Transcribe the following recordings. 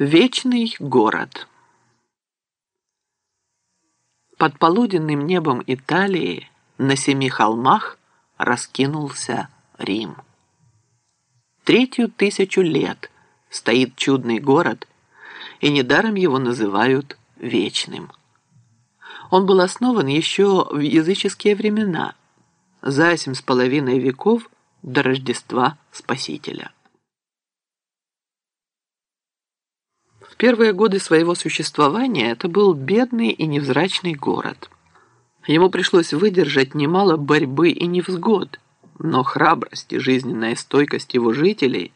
Вечный город. Под полуденным небом Италии на семи холмах раскинулся Рим. Третью тысячу лет стоит чудный город, и недаром его называют Вечным. Он был основан еще в языческие времена, за семь с половиной веков до Рождества Спасителя. В первые годы своего существования это был бедный и невзрачный город. Ему пришлось выдержать немало борьбы и невзгод, но храбрость и жизненная стойкость его жителей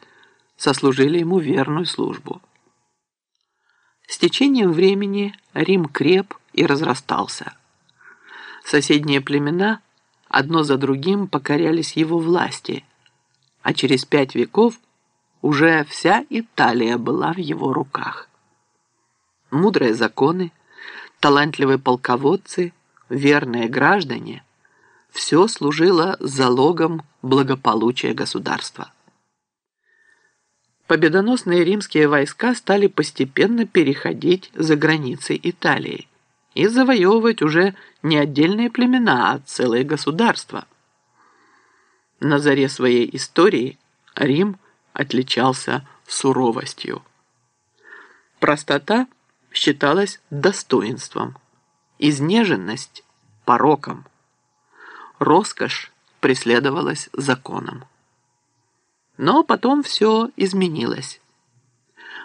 сослужили ему верную службу. С течением времени Рим креп и разрастался. Соседние племена одно за другим покорялись его власти, а через пять веков уже вся Италия была в его руках мудрые законы, талантливые полководцы, верные граждане – все служило залогом благополучия государства. Победоносные римские войска стали постепенно переходить за границы Италии и завоевывать уже не отдельные племена, а целые государства. На заре своей истории Рим отличался суровостью. Простота – считалась достоинством, изнеженность – пороком, роскошь преследовалась законом. Но потом все изменилось.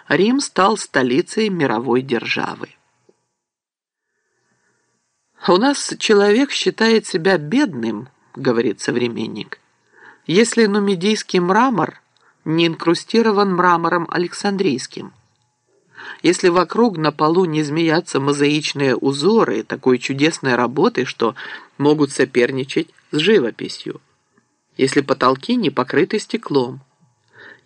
Рим стал столицей мировой державы. «У нас человек считает себя бедным», — говорит современник, «если нумидийский мрамор не инкрустирован мрамором Александрийским». Если вокруг на полу не змеятся мозаичные узоры такой чудесной работы, что могут соперничать с живописью. Если потолки не покрыты стеклом.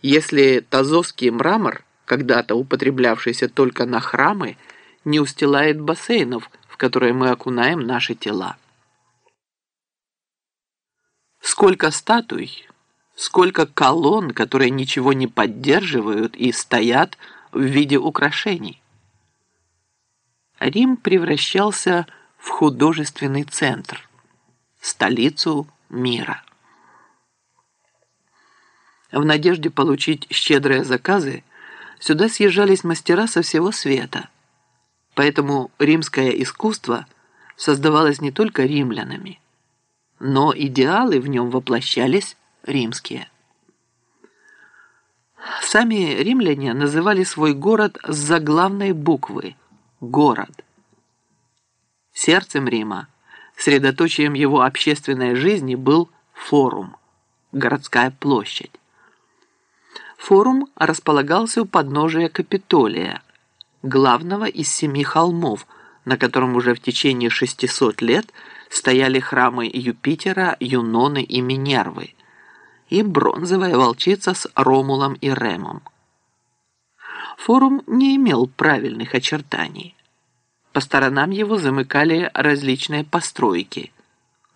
Если тазовский мрамор, когда-то употреблявшийся только на храмы, не устилает бассейнов, в которые мы окунаем наши тела. Сколько статуй, сколько колонн, которые ничего не поддерживают и стоят – в виде украшений. Рим превращался в художественный центр, столицу мира. В надежде получить щедрые заказы сюда съезжались мастера со всего света. Поэтому римское искусство создавалось не только римлянами, но идеалы в нем воплощались римские. Сами римляне называли свой город с заглавной буквы – город. Сердцем Рима, средоточием его общественной жизни был форум – городская площадь. Форум располагался у подножия Капитолия, главного из семи холмов, на котором уже в течение 600 лет стояли храмы Юпитера, Юноны и Минервы – и бронзовая волчица с Ромулом и Ремом. Форум не имел правильных очертаний. По сторонам его замыкали различные постройки,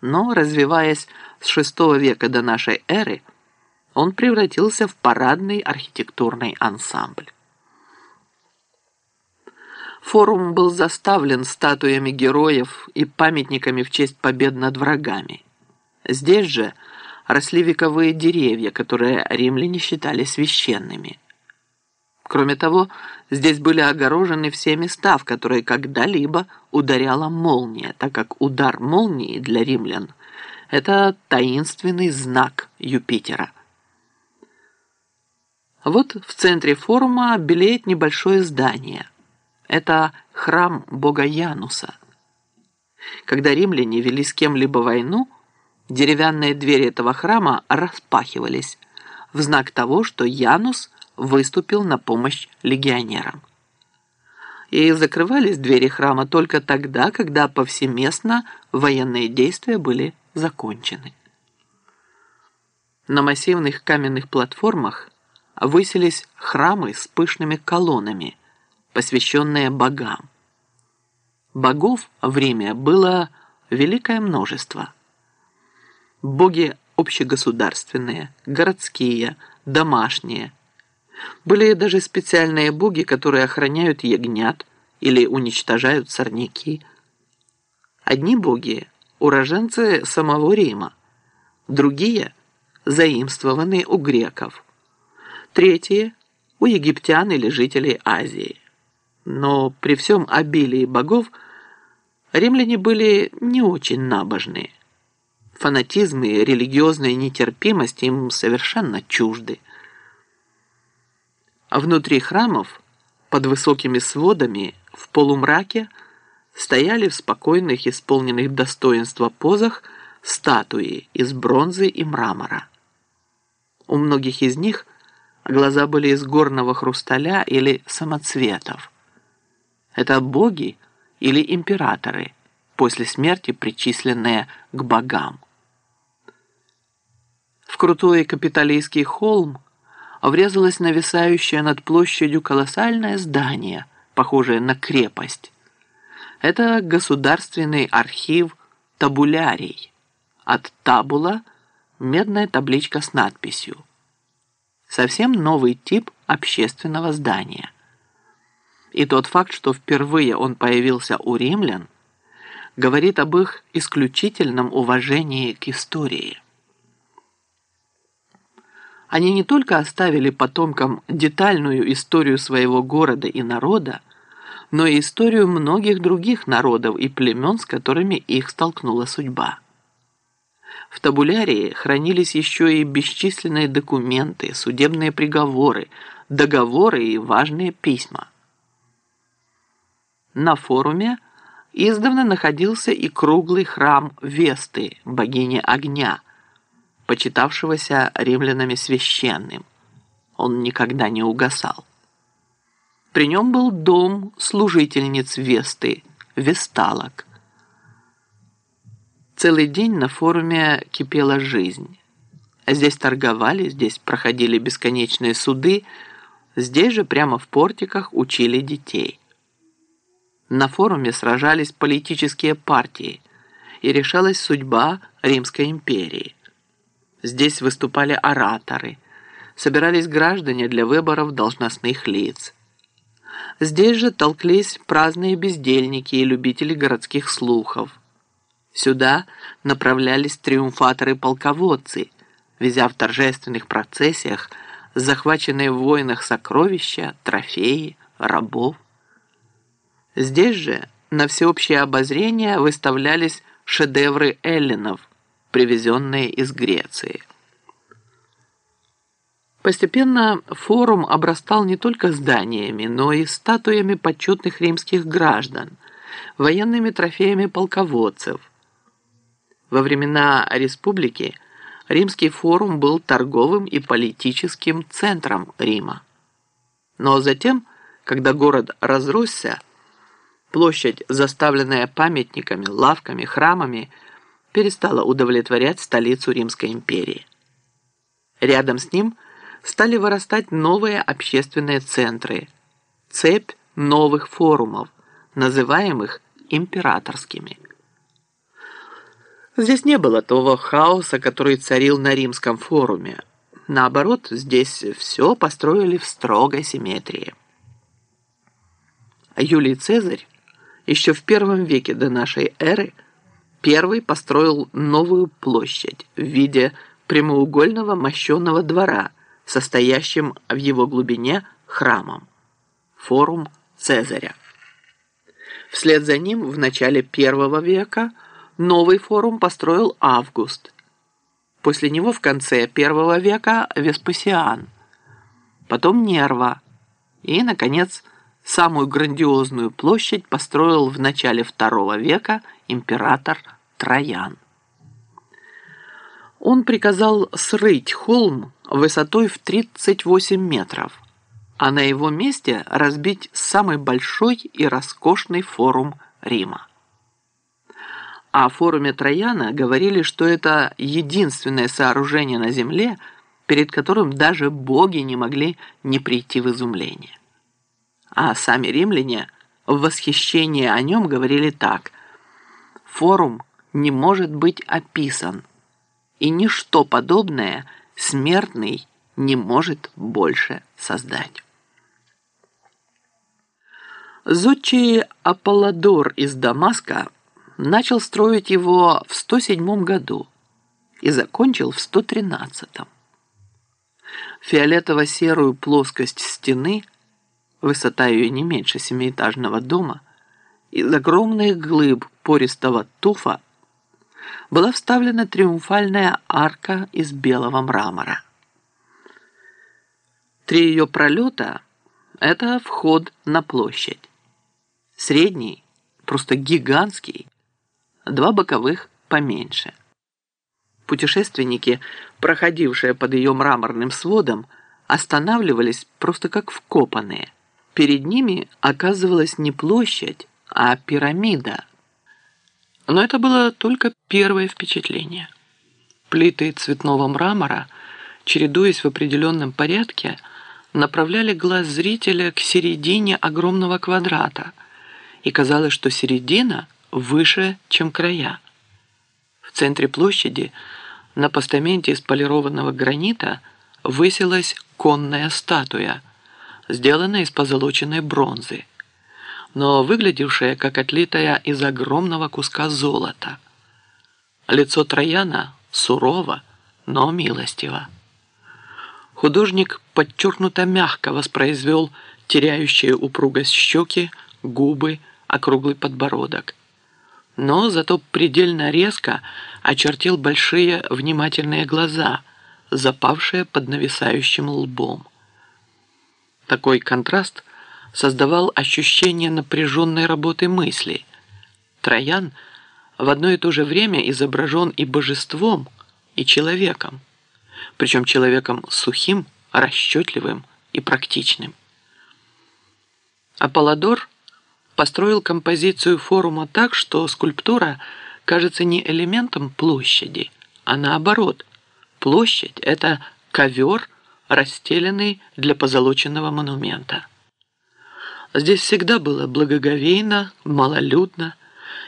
но, развиваясь с VI века до нашей эры, он превратился в парадный архитектурный ансамбль. Форум был заставлен статуями героев и памятниками в честь побед над врагами. Здесь же – росли вековые деревья, которые римляне считали священными. Кроме того, здесь были огорожены все места, в которые когда-либо ударяла молния, так как удар молнии для римлян – это таинственный знак Юпитера. Вот в центре форума белеет небольшое здание. Это храм бога Януса. Когда римляне вели с кем-либо войну – Деревянные двери этого храма распахивались в знак того, что Янус выступил на помощь легионерам. И закрывались двери храма только тогда, когда повсеместно военные действия были закончены. На массивных каменных платформах высились храмы с пышными колоннами, посвященные богам. Богов в Риме было великое множество – боги общегосударственные, городские, домашние. Были даже специальные боги, которые охраняют ягнят или уничтожают сорняки. Одни боги – уроженцы самого Рима, другие – заимствованы у греков, третьи – у египтян или жителей Азии. Но при всем обилии богов римляне были не очень набожные. Фанатизм и религиозная нетерпимость им совершенно чужды. А внутри храмов, под высокими сводами, в полумраке, стояли в спокойных, исполненных достоинства позах статуи из бронзы и мрамора. У многих из них глаза были из горного хрусталя или самоцветов. Это боги или императоры, после смерти причисленные к богам. Крутой капиталистский холм врезалось нависающее над площадью колоссальное здание, похожее на крепость. Это государственный архив табулярий. От табула – медная табличка с надписью. Совсем новый тип общественного здания – и тот факт, что впервые он появился у римлян, говорит об их исключительном уважении к истории. Они не только оставили потомкам детальную историю своего города и народа, но и историю многих других народов и племен, с которыми их столкнула судьба. В табулярии хранились еще и бесчисленные документы, судебные приговоры, договоры и важные письма. На форуме издавна находился и круглый храм Весты, богини огня, почитавшегося римлянами священным. Он никогда не угасал. При нем был дом служительниц Весты, Весталок. Целый день на форуме кипела жизнь. Здесь торговали, здесь проходили бесконечные суды, здесь же прямо в портиках учили детей. На форуме сражались политические партии и решалась судьба Римской империи. Здесь выступали ораторы, собирались граждане для выборов должностных лиц. Здесь же толклись праздные бездельники и любители городских слухов. Сюда направлялись триумфаторы-полководцы, везя в торжественных процессиях захваченные в войнах сокровища, трофеи, рабов. Здесь же на всеобщее обозрение выставлялись шедевры эллинов, привезенные из Греции. Постепенно форум обрастал не только зданиями, но и статуями почетных римских граждан, военными трофеями полководцев. Во времена республики Римский форум был торговым и политическим центром Рима. Но затем, когда город разросся, Площадь, заставленная памятниками, лавками, храмами, перестала удовлетворять столицу Римской империи. Рядом с ним стали вырастать новые общественные центры, цепь новых форумов, называемых императорскими. Здесь не было того хаоса, который царил на римском форуме. Наоборот, здесь все построили в строгой симметрии. Юлий Цезарь еще в первом веке до нашей эры первый построил новую площадь в виде прямоугольного мощенного двора, состоящим в его глубине храмом. Форум Цезаря. Вслед за ним в начале первого века новый форум построил Август. После него в конце первого века Веспасиан, потом Нерва и, наконец, Самую грандиозную площадь построил в начале II века император Троян. Он приказал срыть холм высотой в 38 метров, а на его месте разбить самый большой и роскошный форум Рима. О форуме Трояна говорили, что это единственное сооружение на Земле, перед которым даже боги не могли не прийти в изумление а сами римляне в восхищении о нем говорили так. Форум не может быть описан, и ничто подобное смертный не может больше создать. Зодчий Аполлодор из Дамаска начал строить его в 107 году и закончил в 113. Фиолетово-серую плоскость стены, высота ее не меньше семиэтажного дома, из огромных глыб пористого туфа была вставлена триумфальная арка из белого мрамора. Три ее пролета – это вход на площадь средний, просто гигантский, два боковых поменьше. Путешественники, проходившие под ее мраморным сводом, останавливались просто как вкопанные. Перед ними оказывалась не площадь, а пирамида. Но это было только первое впечатление. Плиты цветного мрамора, чередуясь в определенном порядке, направляли глаз зрителя к середине огромного квадрата – и казалось, что середина выше, чем края. В центре площади на постаменте из полированного гранита высилась конная статуя, сделанная из позолоченной бронзы, но выглядевшая как отлитая из огромного куска золота. Лицо Трояна сурово, но милостиво. Художник подчеркнуто мягко воспроизвел теряющие упругость щеки, губы, округлый подбородок. Но зато предельно резко очертил большие внимательные глаза, запавшие под нависающим лбом. Такой контраст создавал ощущение напряженной работы мысли. Троян в одно и то же время изображен и божеством, и человеком, причем человеком сухим, расчетливым и практичным. Аполлодор построил композицию форума так, что скульптура кажется не элементом площади, а наоборот. Площадь – это ковер, расстеленный для позолоченного монумента. Здесь всегда было благоговейно, малолюдно,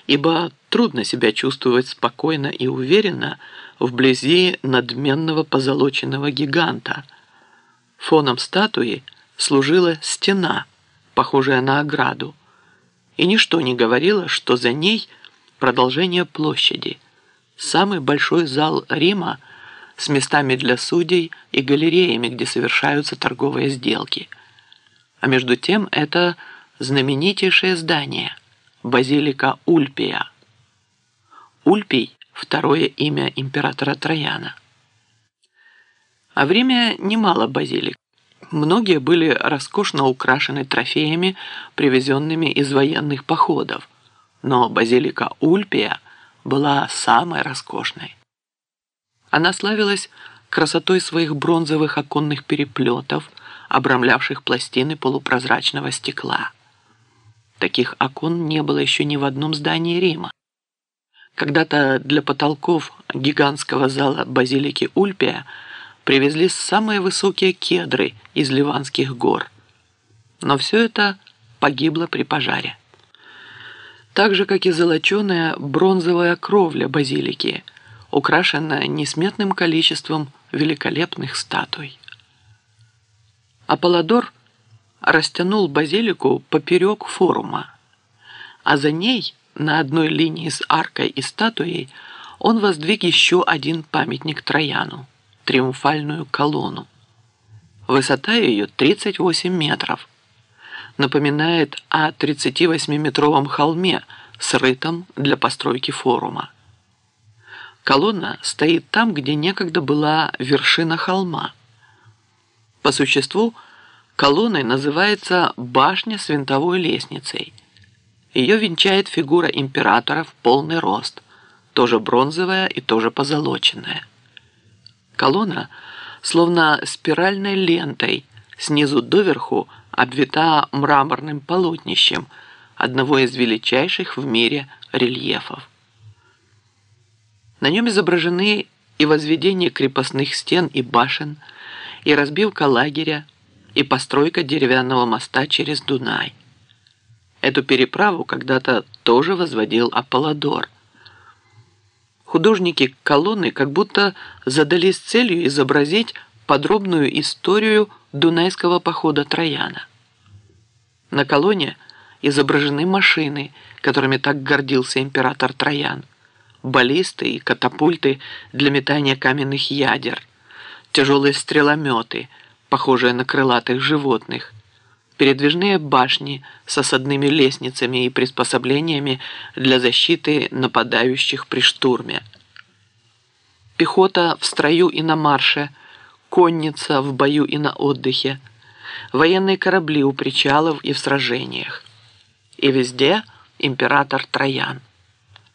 ибо трудно себя чувствовать спокойно и уверенно вблизи надменного позолоченного гиганта. Фоном статуи служила стена, похожая на ограду, и ничто не говорило, что за ней продолжение площади, самый большой зал Рима с местами для судей и галереями, где совершаются торговые сделки. А между тем это знаменитейшее здание – базилика Ульпия. Ульпий – второе имя императора Трояна. А в Риме немало базилик. Многие были роскошно украшены трофеями, привезенными из военных походов, но базилика Ульпия была самой роскошной. Она славилась красотой своих бронзовых оконных переплетов, обрамлявших пластины полупрозрачного стекла. Таких окон не было еще ни в одном здании Рима. Когда-то для потолков гигантского зала базилики Ульпия – привезли самые высокие кедры из Ливанских гор. Но все это погибло при пожаре. Так же, как и золоченая бронзовая кровля базилики, украшенная несметным количеством великолепных статуй. Аполлодор растянул базилику поперек форума, а за ней, на одной линии с аркой и статуей, он воздвиг еще один памятник Трояну триумфальную колонну. Высота ее 38 метров. Напоминает о 38-метровом холме, срытом для постройки форума. Колонна стоит там, где некогда была вершина холма. По существу, колонной называется башня с винтовой лестницей. Ее венчает фигура императора в полный рост, тоже бронзовая и тоже позолоченная. Колонна, словно спиральной лентой, снизу доверху обвита мраморным полотнищем одного из величайших в мире рельефов. На нем изображены и возведение крепостных стен и башен, и разбивка лагеря, и постройка деревянного моста через Дунай. Эту переправу когда-то тоже возводил Аполлодор, художники колонны как будто задались целью изобразить подробную историю Дунайского похода Трояна. На колонне изображены машины, которыми так гордился император Троян, баллисты и катапульты для метания каменных ядер, тяжелые стрелометы, похожие на крылатых животных, передвижные башни с осадными лестницами и приспособлениями для защиты нападающих при штурме. Пехота в строю и на марше, конница в бою и на отдыхе, военные корабли у причалов и в сражениях. И везде император Троян.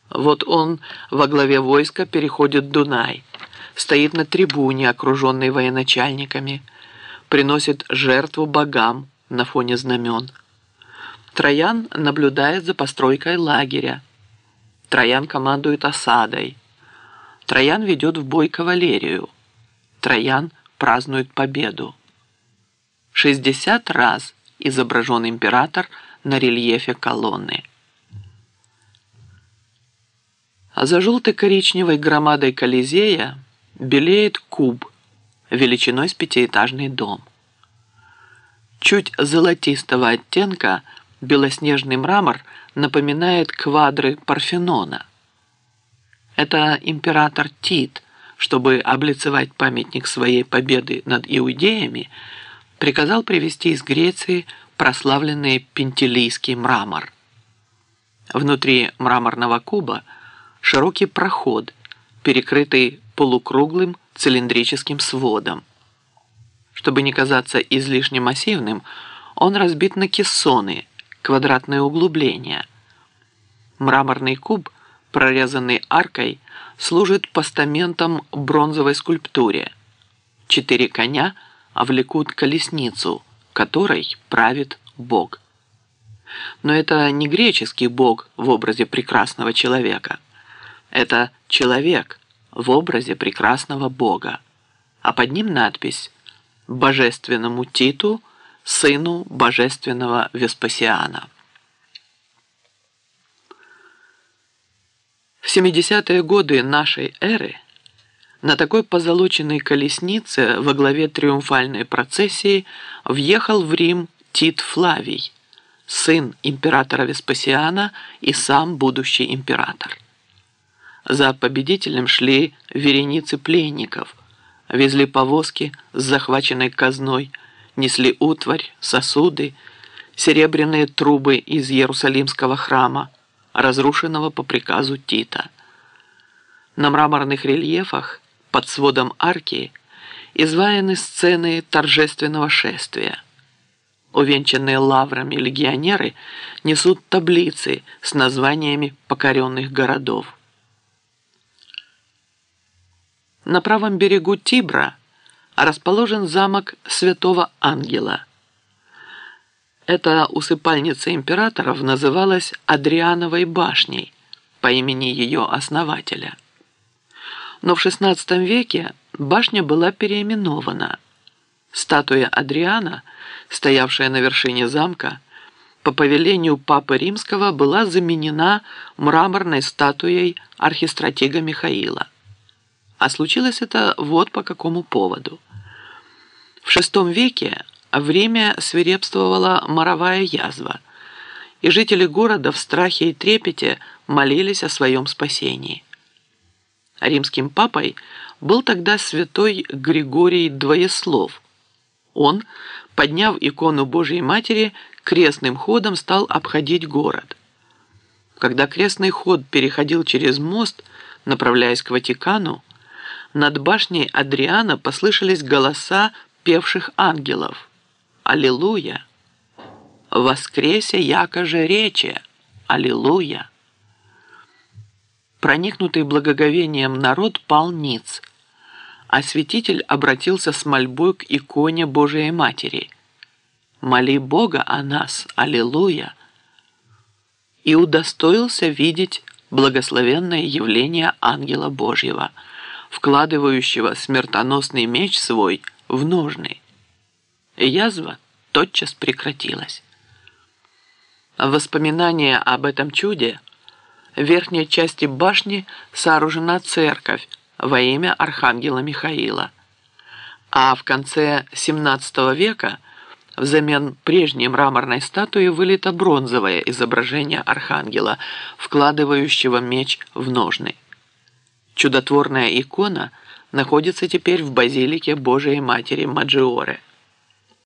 Вот он во главе войска переходит Дунай, стоит на трибуне, окруженный военачальниками, приносит жертву богам, на фоне знамен. Троян наблюдает за постройкой лагеря. Троян командует осадой. Троян ведет в бой кавалерию. Троян празднует победу. 60 раз изображен император на рельефе колонны. А за желто-коричневой громадой Колизея белеет куб величиной с пятиэтажный дом. Чуть золотистого оттенка белоснежный мрамор напоминает квадры Парфенона. Это император Тит, чтобы облицевать памятник своей победы над иудеями, приказал привезти из Греции прославленный пентилийский мрамор. Внутри мраморного куба широкий проход, перекрытый полукруглым цилиндрическим сводом. Чтобы не казаться излишне массивным, он разбит на кессоны, квадратные углубления. Мраморный куб, прорезанный аркой, служит постаментом бронзовой скульптуре. Четыре коня влекут колесницу, которой правит Бог. Но это не греческий Бог в образе прекрасного человека. Это человек в образе прекрасного Бога. А под ним надпись божественному Титу, сыну божественного Веспасиана. В 70-е годы нашей эры на такой позолоченной колеснице во главе триумфальной процессии въехал в Рим Тит Флавий, сын императора Веспасиана и сам будущий император. За победителем шли вереницы пленников, везли повозки с захваченной казной, несли утварь, сосуды, серебряные трубы из Иерусалимского храма, разрушенного по приказу Тита. На мраморных рельефах под сводом арки изваяны сцены торжественного шествия. Увенчанные лаврами легионеры несут таблицы с названиями покоренных городов. На правом берегу Тибра расположен замок Святого Ангела. Эта усыпальница императоров называлась Адриановой башней по имени ее основателя. Но в XVI веке башня была переименована. Статуя Адриана, стоявшая на вершине замка, по повелению Папы Римского была заменена мраморной статуей архистратига Михаила. А случилось это вот по какому поводу. В VI веке время свирепствовала моровая язва, и жители города в страхе и трепете молились о своем спасении. Римским папой был тогда святой Григорий Двоеслов. Он, подняв икону Божьей Матери, крестным ходом стал обходить город. Когда крестный ход переходил через мост, направляясь к Ватикану, над башней Адриана послышались голоса певших ангелов. Аллилуйя! Воскресе яко же речи! Аллилуйя! Проникнутый благоговением народ пал ниц, а святитель обратился с мольбой к иконе Божией Матери. «Моли Бога о нас! Аллилуйя!» И удостоился видеть благословенное явление ангела Божьего – вкладывающего смертоносный меч свой в ножны. Язва тотчас прекратилась. Воспоминание об этом чуде в верхней части башни сооружена церковь во имя Архангела Михаила, А в конце XVII века взамен прежней мраморной статуи вылито бронзовое изображение архангела, вкладывающего меч в ножны. Чудотворная икона находится теперь в базилике Божией Матери Маджиоре –